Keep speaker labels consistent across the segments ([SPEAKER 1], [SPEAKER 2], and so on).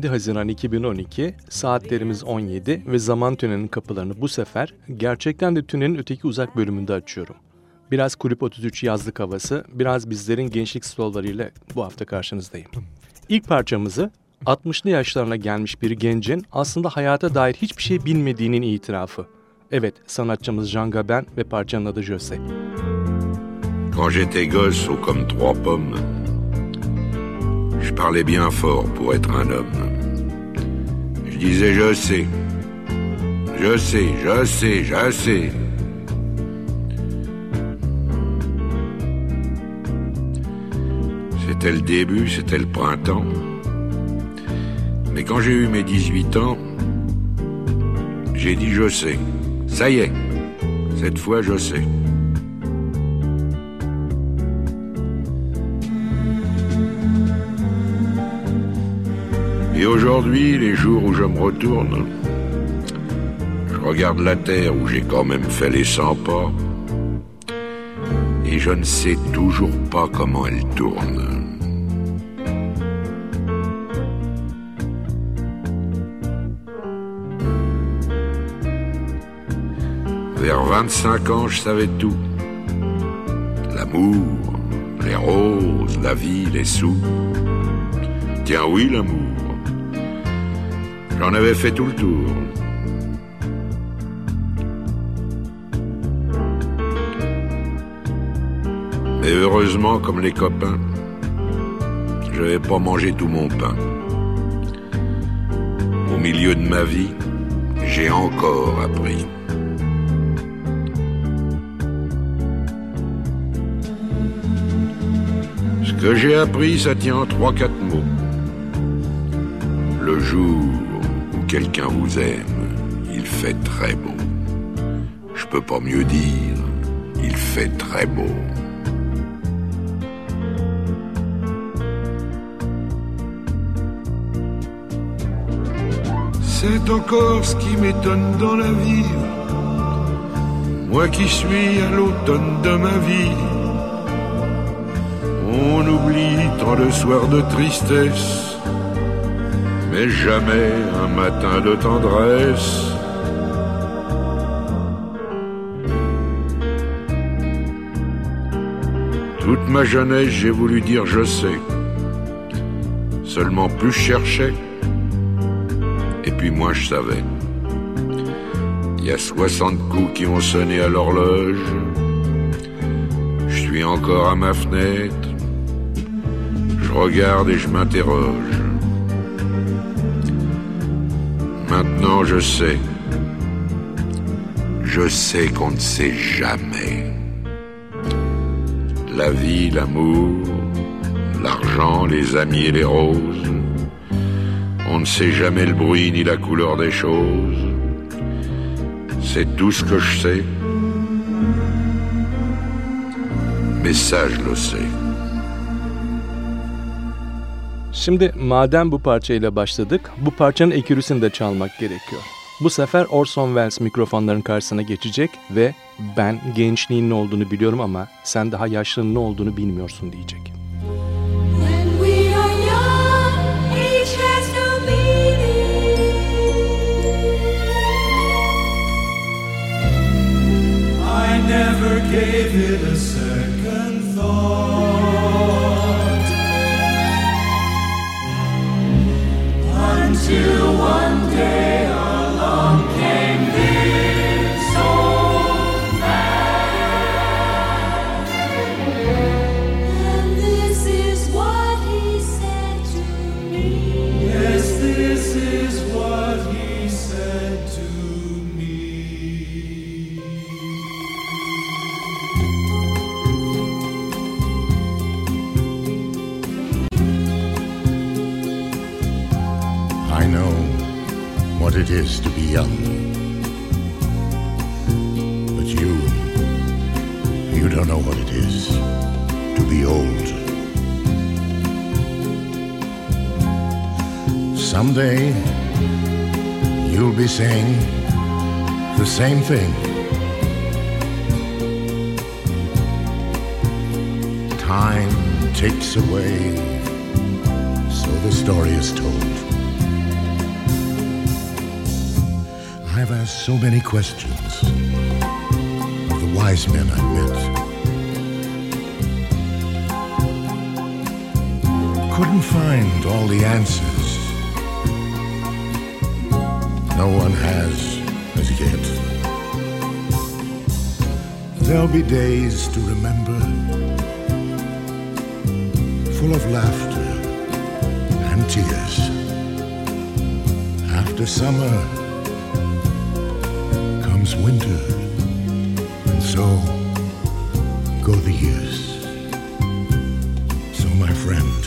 [SPEAKER 1] 27 Haziran 2012, saatlerimiz 17 ve zaman tünelinin kapılarını bu sefer gerçekten de tünelin öteki uzak bölümünde açıyorum. Biraz Kulüp 33 yazlık havası, biraz bizlerin gençlik slowlarıyla bu hafta karşınızdayım. İlk parçamızı 60'lı yaşlarına gelmiş bir gencin aslında hayata dair hiçbir şey bilmediğinin itirafı. Evet, sanatçımız Jean Gabin ve parçanın adı Jose.
[SPEAKER 2] Quand j'étais gosse, comme trois pommes, Je parlais bien fort pour être un homme. Je disais je sais, je sais, je sais, je sais. C'était le début, c'était le printemps. Mais quand j'ai eu mes 18 ans, j'ai dit je sais. Ça y est, cette fois je sais. Et aujourd'hui, les jours où je me retourne, je regarde la terre où j'ai quand même fait les 100 pas, et je ne sais toujours pas comment elle tourne. Vers 25 ans, je savais tout. L'amour, les roses, la vie, les sous. Tiens oui, l'amour. J'en avais fait tout le tour. Mais heureusement, comme les copains, je n'avais pas mangé tout mon pain. Au milieu de ma vie, j'ai encore appris. Ce que j'ai appris, ça tient en trois, quatre mots. Le jour quelqu'un vous aime, il fait très beau. Je peux pas mieux dire, il fait très beau. C'est encore ce qui m'étonne dans la vie. Moi qui suis à l'automne de ma vie. On oublie tant de soirs de tristesse mais jamais un matin de tendresse. Toute ma jeunesse, j'ai voulu dire je sais. Seulement plus je cherchais, et puis moi je savais. Il y a 60 coups qui ont sonné à l'horloge. Je suis encore à ma fenêtre. Je regarde et je m'interroge. Je sais. Je sais qu'on ne sait jamais. La vie, l'amour, l'argent, les amis et les roses. On ne sait jamais le bruit ni la couleur des choses. C'est tout ce que je sais. Mais ça, je le sais.
[SPEAKER 1] Şimdi madem bu parçayla başladık, bu parçanın ekürüsünü de çalmak gerekiyor. Bu sefer Orson Welles mikrofonların karşısına geçecek ve ben gençliğin ne olduğunu biliyorum ama sen daha yaşlının ne olduğunu bilmiyorsun diyecek. never gave it a second thought. Until one day
[SPEAKER 3] Someday, you'll be saying the same thing. Time takes away, so the story is told. I've asked so many questions of the wise men I've met. Couldn't find all the answers. No one has as yet. There'll be days to remember, full of laughter and tears. After summer, comes winter, and so go the years. So, my friend,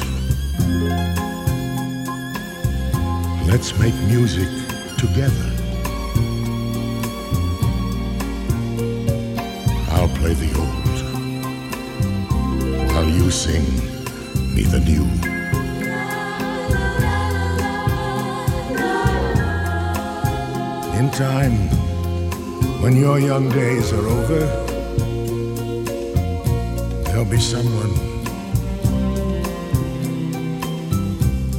[SPEAKER 3] let's make music together. I'll play the old while you sing me the new. In time, when your young days are over, there'll be someone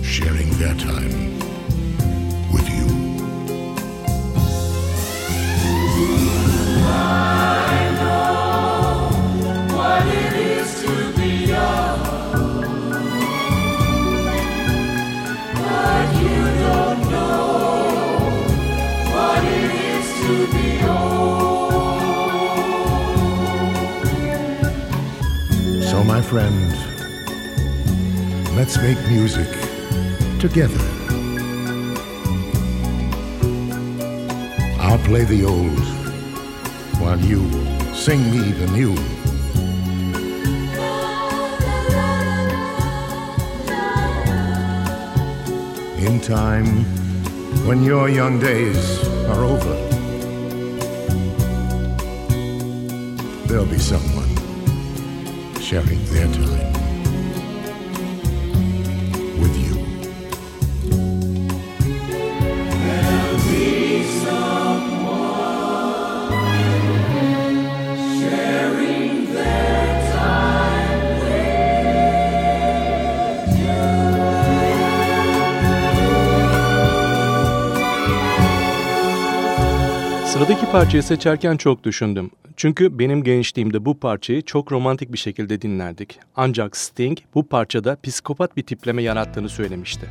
[SPEAKER 3] sharing their time friend, let's make music together. I'll play the old while you sing me the new. In time, when your young days are over, there'll be someone sharing their time with you.
[SPEAKER 1] Sıradaki parçayı seçerken çok düşündüm. Çünkü benim gençliğimde bu parçayı çok romantik bir şekilde dinlerdik. Ancak Sting bu parçada psikopat bir tipleme yarattığını söylemişti.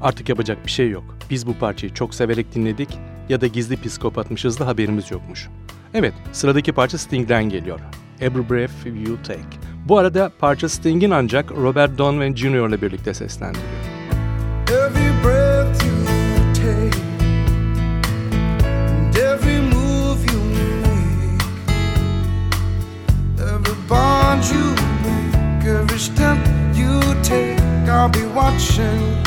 [SPEAKER 1] Artık yapacak bir şey yok. Biz bu parçayı çok severek dinledik ya da gizli psikopatmışız da haberimiz yokmuş. Evet, sıradaki parça Sting'den geliyor. Every Breath You Take. Bu arada parça Sting'in ancak Robert Downey Jr. ile birlikte seslendiriyor.
[SPEAKER 4] Bond you. Every step you take, I'll be watching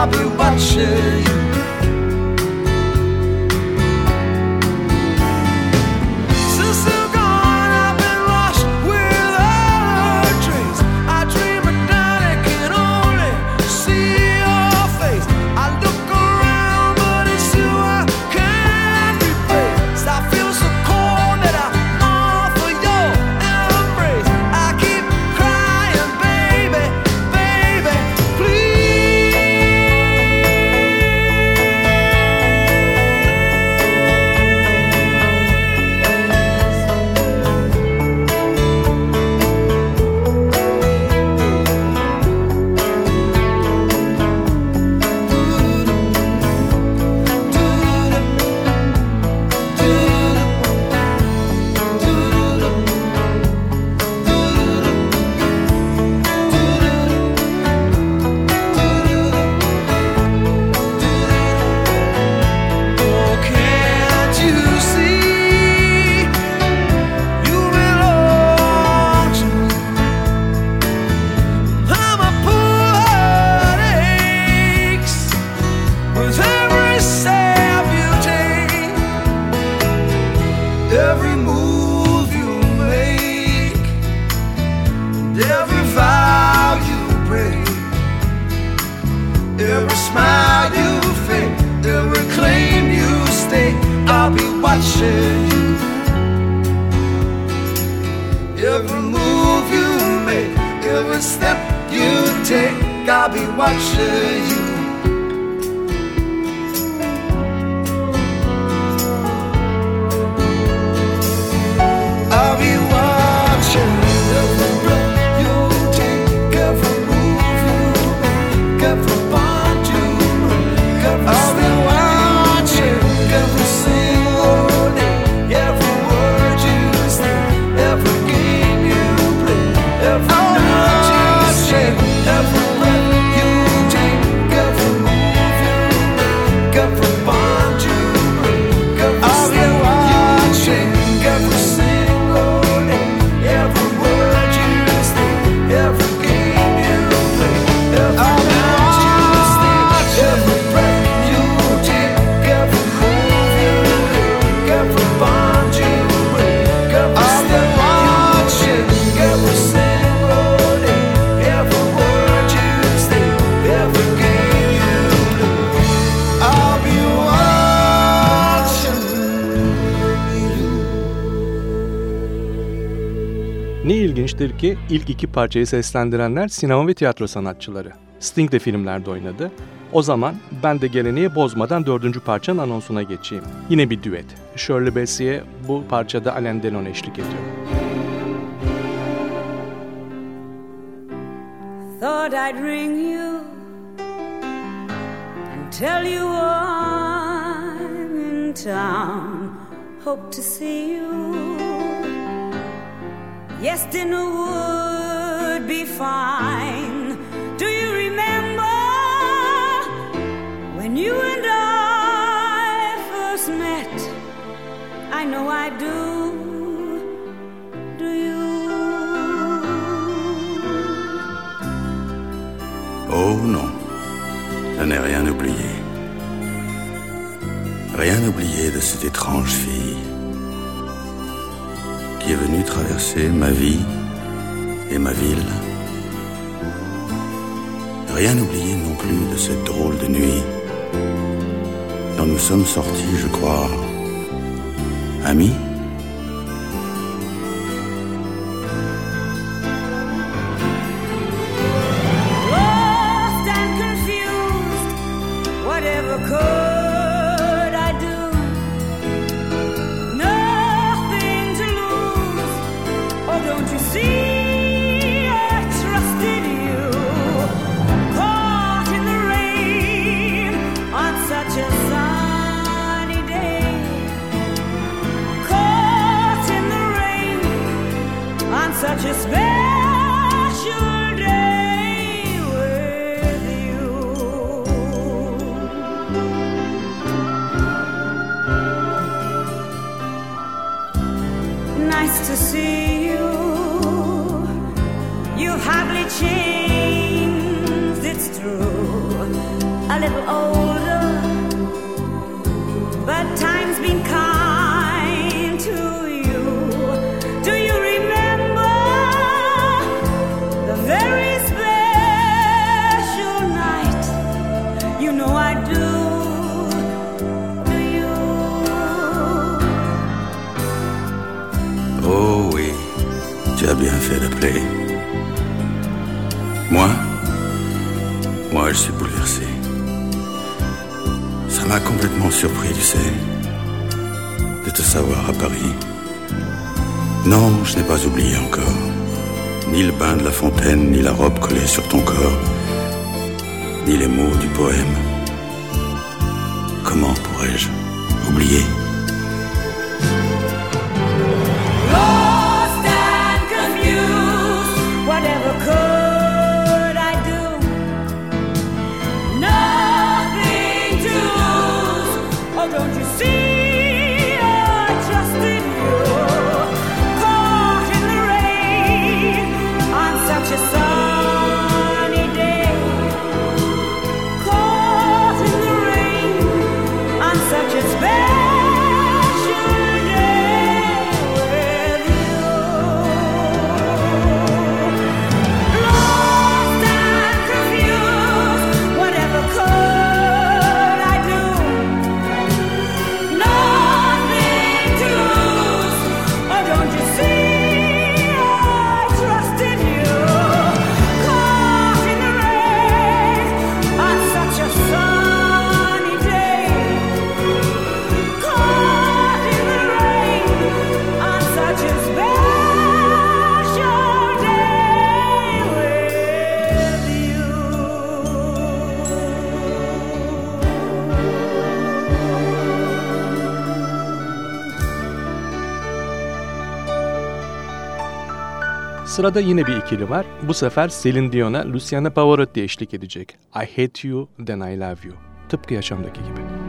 [SPEAKER 4] diabeł patrzy take, I'll be watching you.
[SPEAKER 1] İlginçtir ki ilk iki parçayı seslendirenler sinema ve tiyatro sanatçıları. Sting de filmlerde oynadı. O zaman ben de geleneği bozmadan dördüncü parçanın anonsuna geçeyim. Yine bir düet. Shirley Bassey'e bu parçada Alain Delon eşlik ediyor.
[SPEAKER 5] Thought I'd ring you and tell you I'm in town. Hope to see you. Yes, dinner would be fine. Do you remember when you and I first met? I know I do.
[SPEAKER 6] Oh non, je n'ai rien oublié. Rien oublié de cette étrange fille qui est venue traverser ma vie et ma ville. Rien oublié non plus de cette drôle de nuit dont nous sommes sortis, je crois, amis. Surpris, tu sais, de te savoir à Paris. Non, je n'ai pas oublié encore. Ni le bain de la fontaine, ni la robe collée sur ton corps, ni les mots du poème. Comment pourrais-je oublier?
[SPEAKER 5] Whatever
[SPEAKER 1] Sırada yine bir ikili var. Bu sefer Celine Dion'a Luciana Pavarotti eşlik edecek. I Hate You, Then I Love You. Tıpkı yaşamdaki gibi.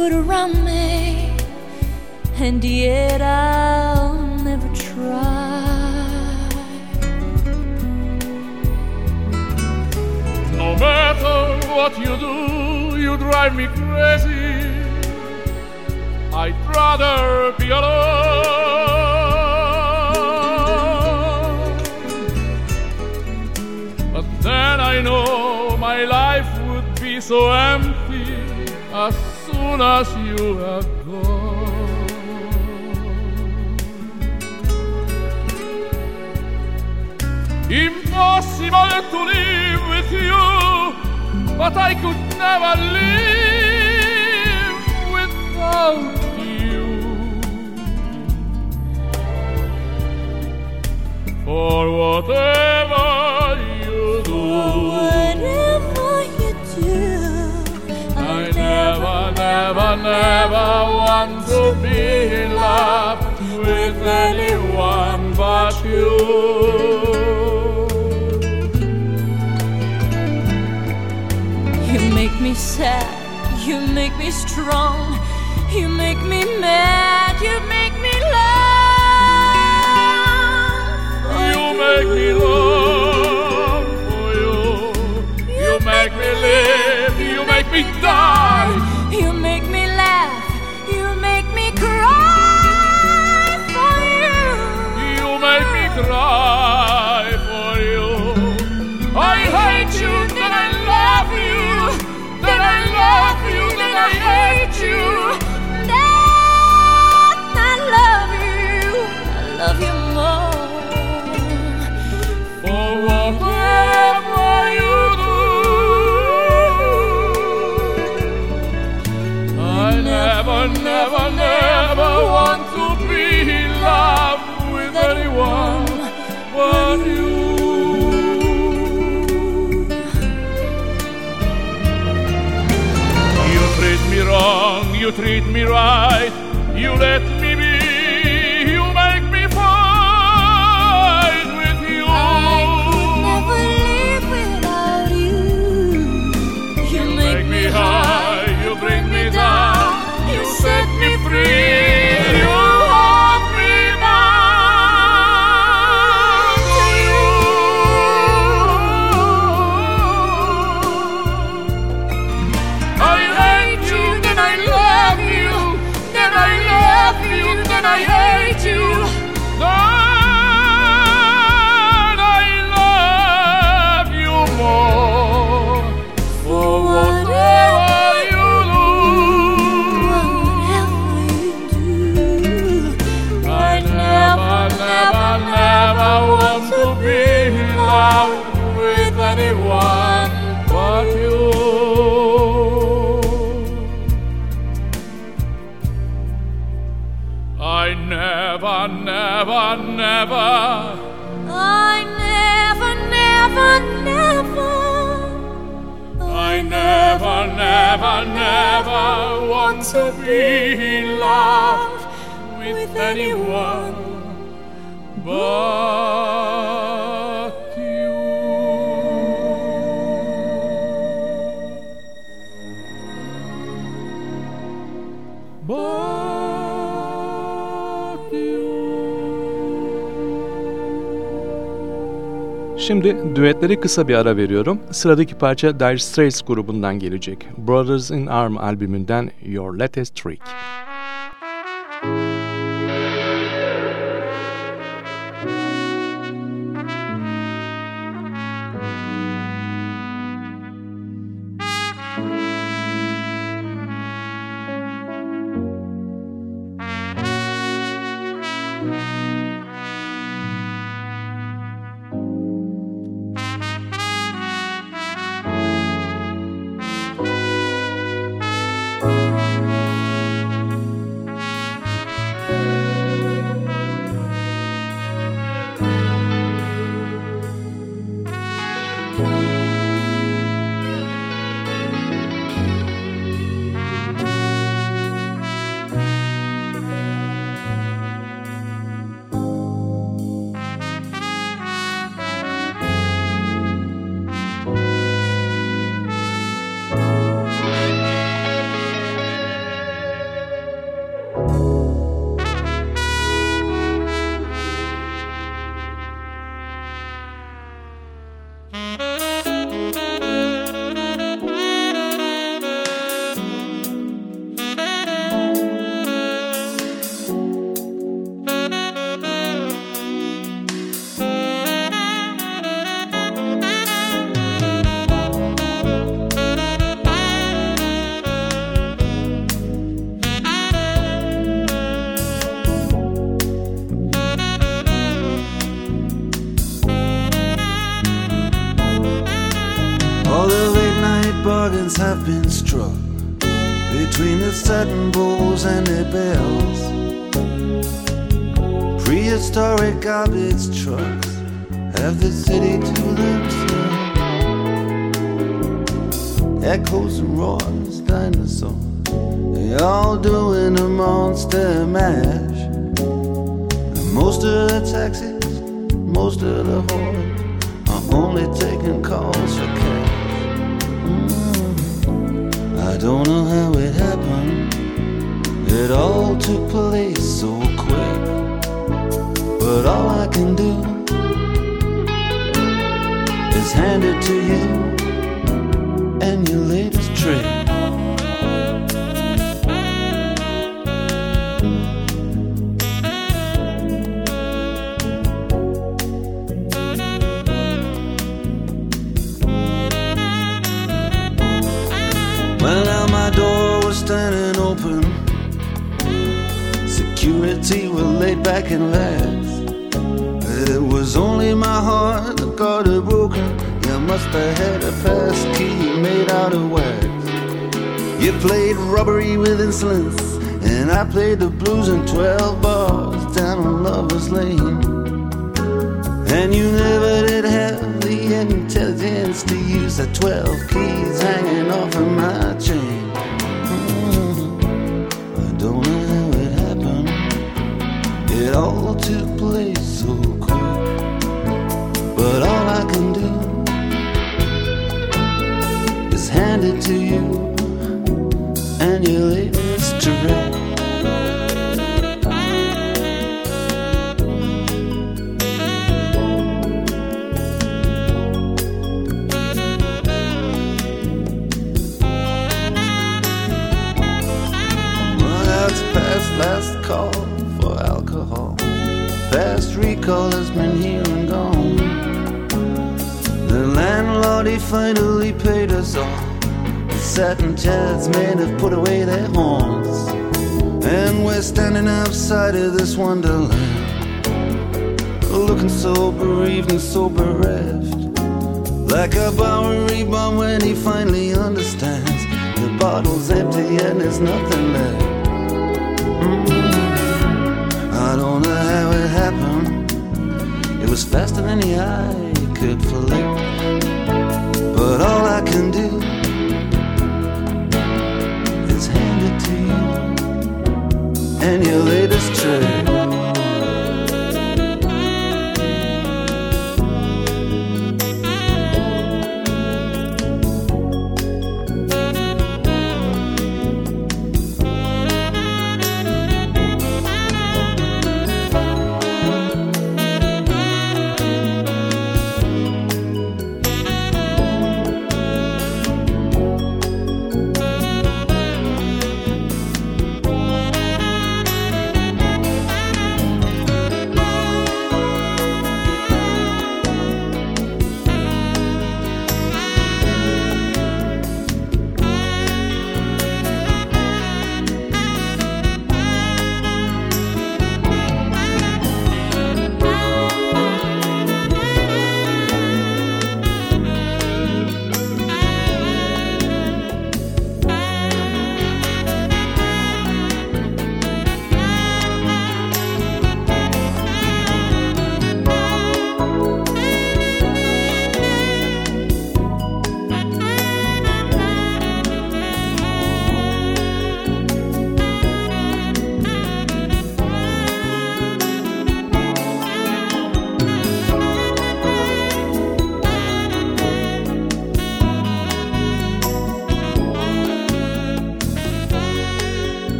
[SPEAKER 7] Put around me, and yet I'll never try.
[SPEAKER 8] No matter what you do, you drive me crazy. I'd rather be alone. But then I know my life would be so empty soon as you have gone. Impossible to live with you, but I could never live without you. For whatever never, never, want to be in love with anyone but you.
[SPEAKER 7] You make me sad, you make me strong, you make me mad, you make me love.
[SPEAKER 8] You make me long for you. You make me live. You make me die.
[SPEAKER 7] You make me laugh, you make me cry for you.
[SPEAKER 8] You make me cry never, never, want to be in love with anyone but you. You treat me wrong, you treat me right, you let
[SPEAKER 7] never,
[SPEAKER 8] never, want to be in love with anyone but
[SPEAKER 1] Şimdi düetlere kısa bir ara veriyorum. Sıradaki parça Dire Straits grubundan gelecek. Brothers in Arm albümünden Your Latest Trick.
[SPEAKER 4] nothing left. Mm-hmm. I don't know how it happened. It was faster than the eye could fly.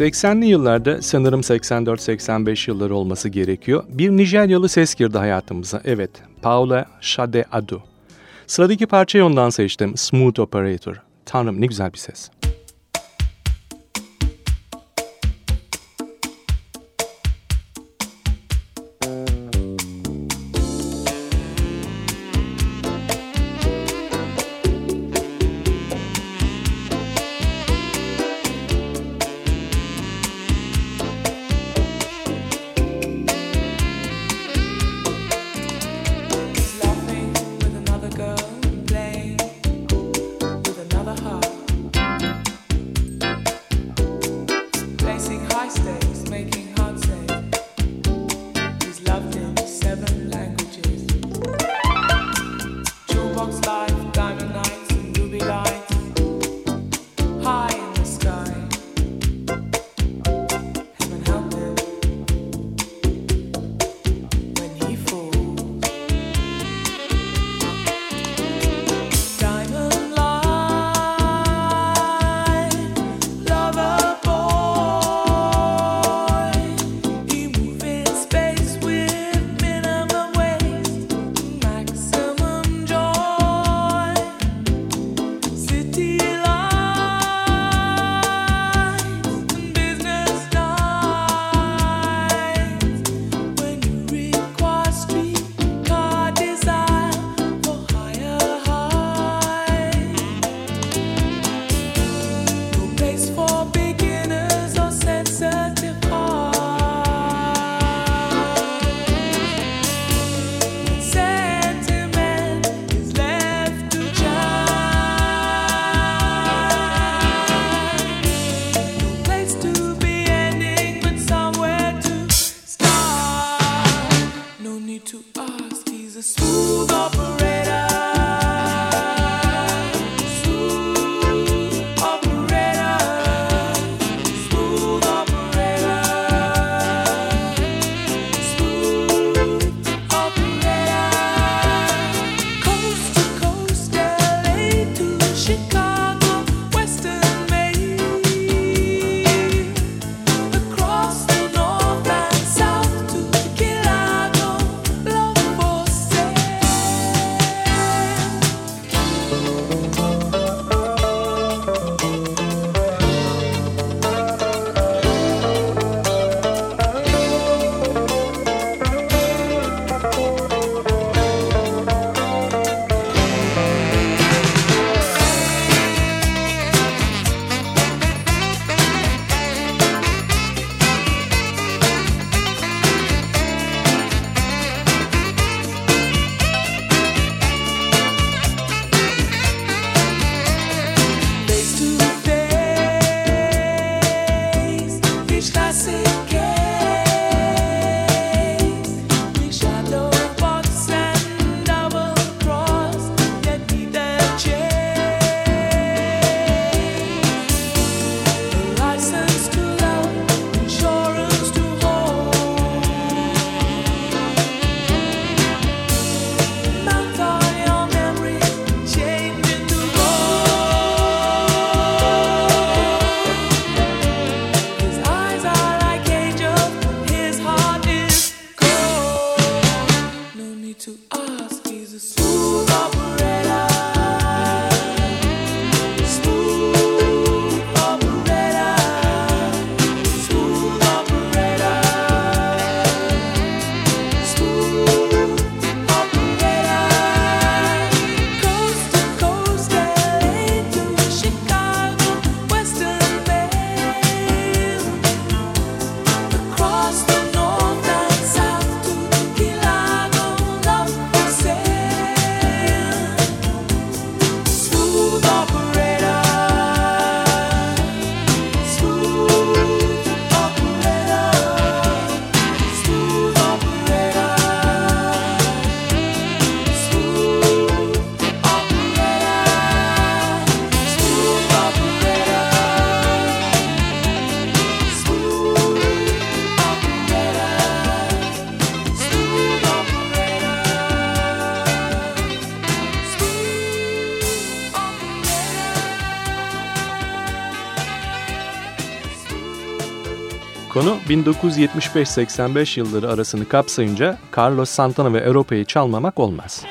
[SPEAKER 9] 80'li yıllarda sanırım 84-85 yılları olması gerekiyor. Bir Nijeryalı ses girdi hayatımıza. Evet, Paula Shade Adu. Sıradaki parçayı ondan seçtim. Smooth Operator. Tanrım ne güzel bir ses.
[SPEAKER 1] 1975-85 yılları arasını kapsayınca Carlos Santana ve Europa'yı çalmamak olmaz.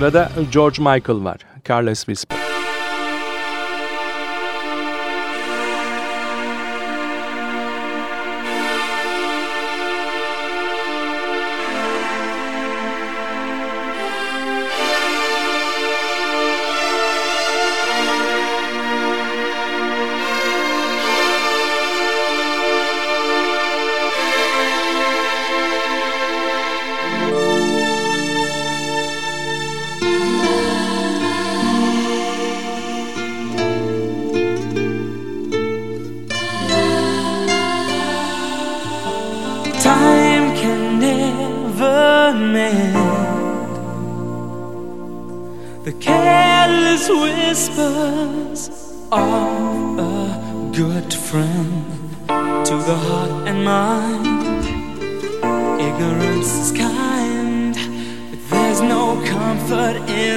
[SPEAKER 1] sırada George Michael var. Carlos Whisper.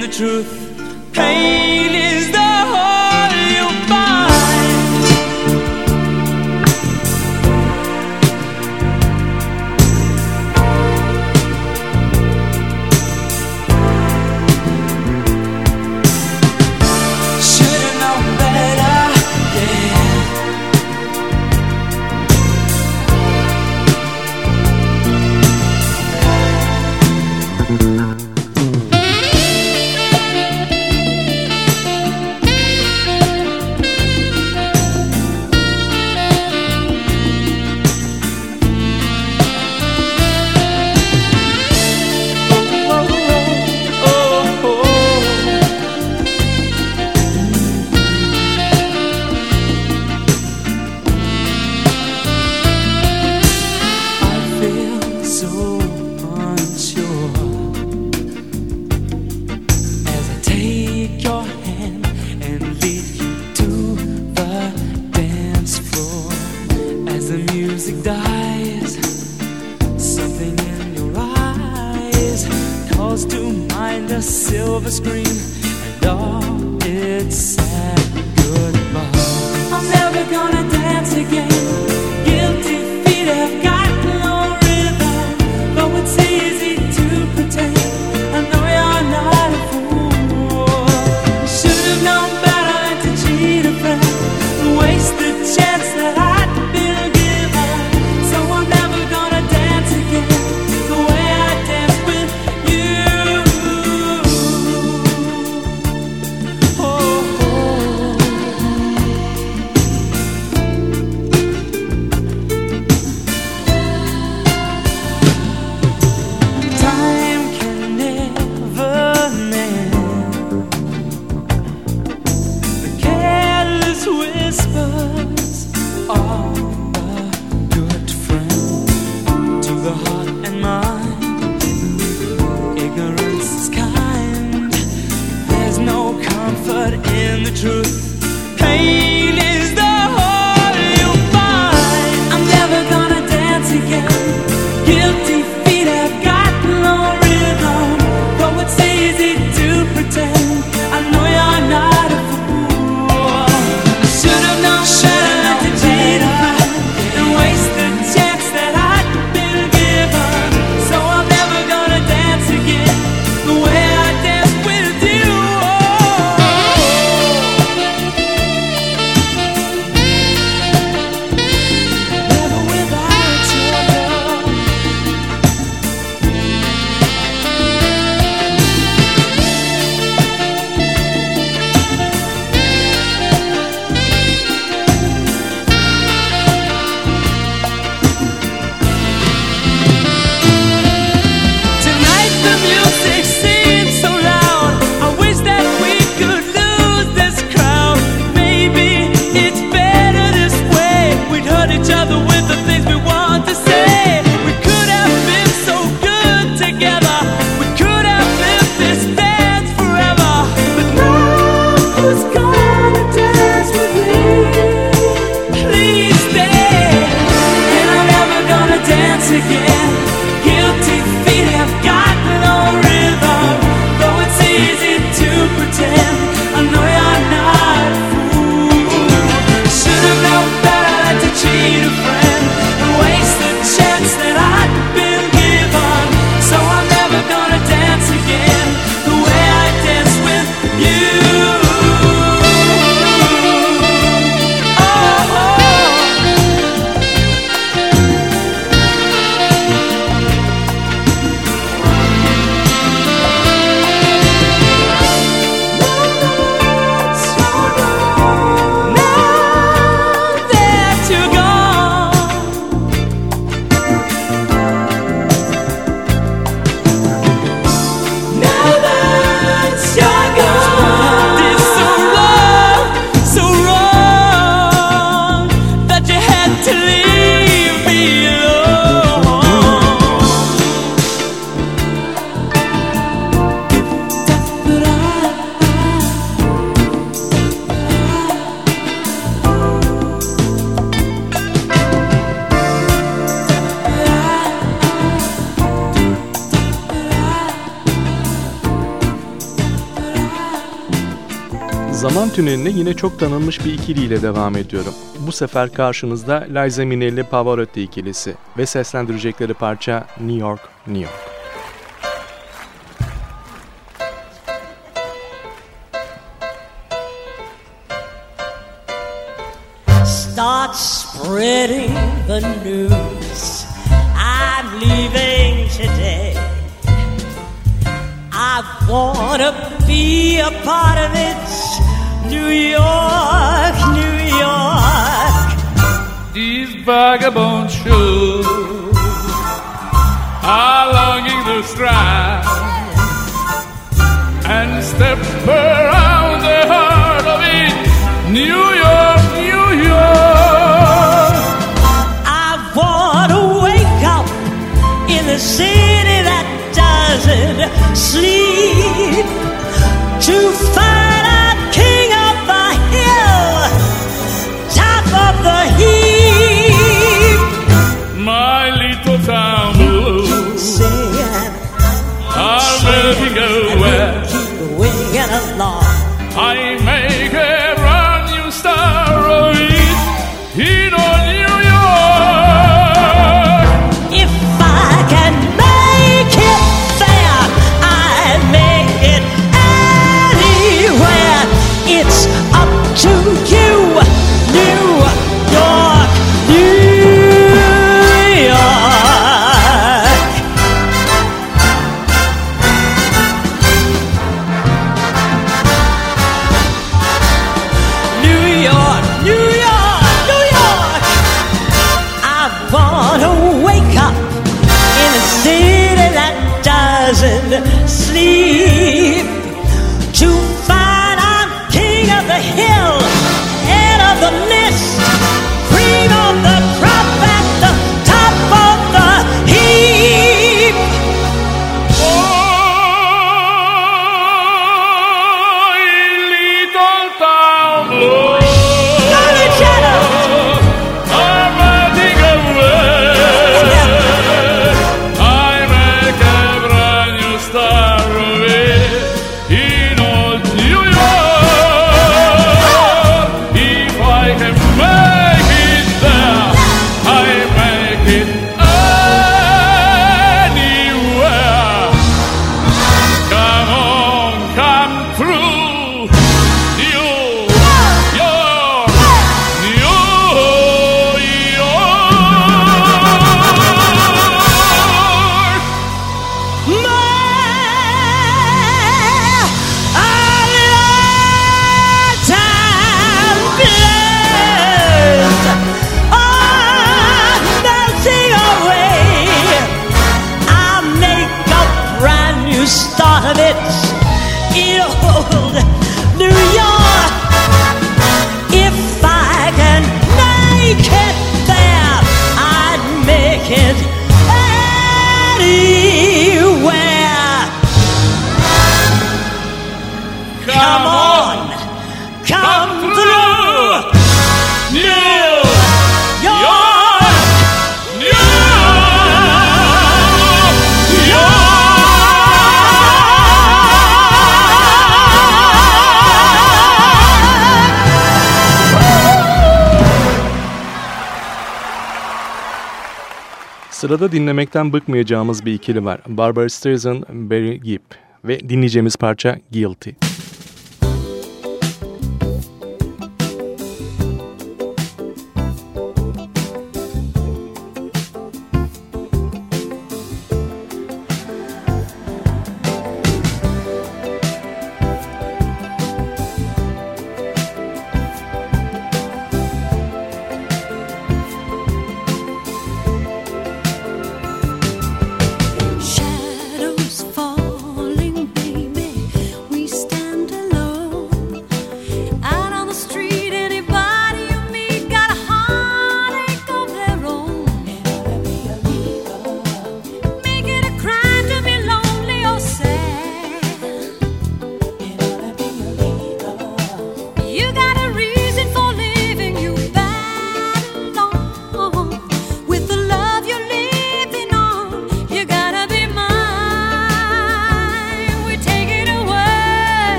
[SPEAKER 10] the truth. Pain is the
[SPEAKER 1] yine çok tanınmış bir ikiliyle devam ediyorum. Bu sefer karşınızda Liza Minnelli Pavarotti ikilisi ve seslendirecekleri parça New York, New York.
[SPEAKER 11] Start spreading the news I'm leaving today I wanna be a part of it New York, New York,
[SPEAKER 8] these vagabond shoes are longing to stride and step. first.
[SPEAKER 1] Sırada dinlemekten bıkmayacağımız bir ikili var. Barbara Streisand, Barry Gibb ve dinleyeceğimiz parça Guilty.
[SPEAKER 7] Guilty.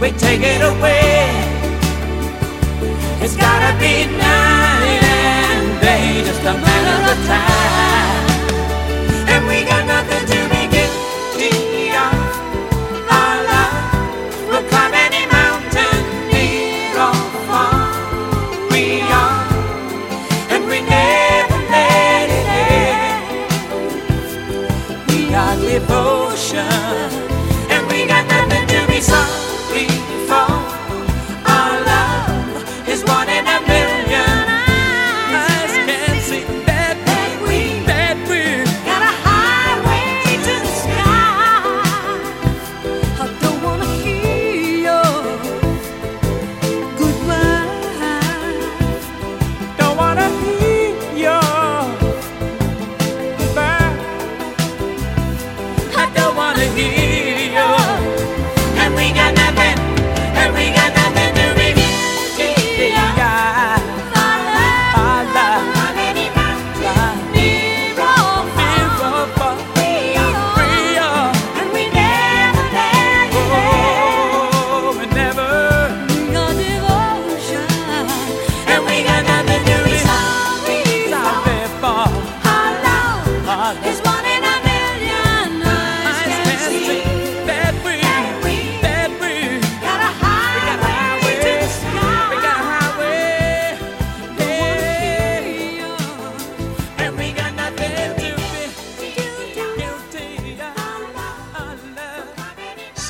[SPEAKER 7] we
[SPEAKER 12] take it away. It's gotta be night and day, just a matter of time. And we got nothing.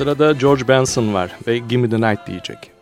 [SPEAKER 13] Sırada George Benson var ve Gimme the Night diyecek.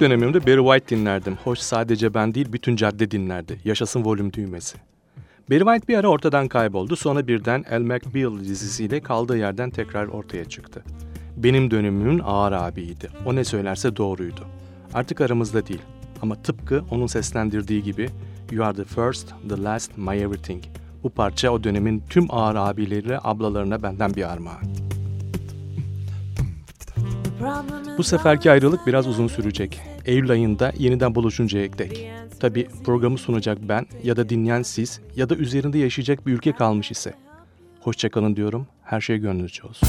[SPEAKER 14] Dönemimde Barry White dinlerdim. Hoş sadece ben değil bütün cadde dinlerdi. Yaşasın volüm düğmesi. Barry White bir ara ortadan kayboldu. Sonra birden El McBeal dizisiyle kaldığı yerden tekrar ortaya çıktı. Benim dönemimin ağır abiydi. O ne söylerse doğruydu. Artık aramızda değil. Ama tıpkı onun seslendirdiği gibi You are the first, the last, my everything. Bu parça o dönemin tüm ağır abileriyle ablalarına benden bir armağan. Bu seferki ayrılık biraz uzun sürecek. Eylül ayında yeniden buluşuncaya dek. Tabi programı sunacak ben ya da dinleyen siz ya da üzerinde yaşayacak bir ülke kalmış ise. Hoşçakalın diyorum. Her şey gönlünüzce olsun.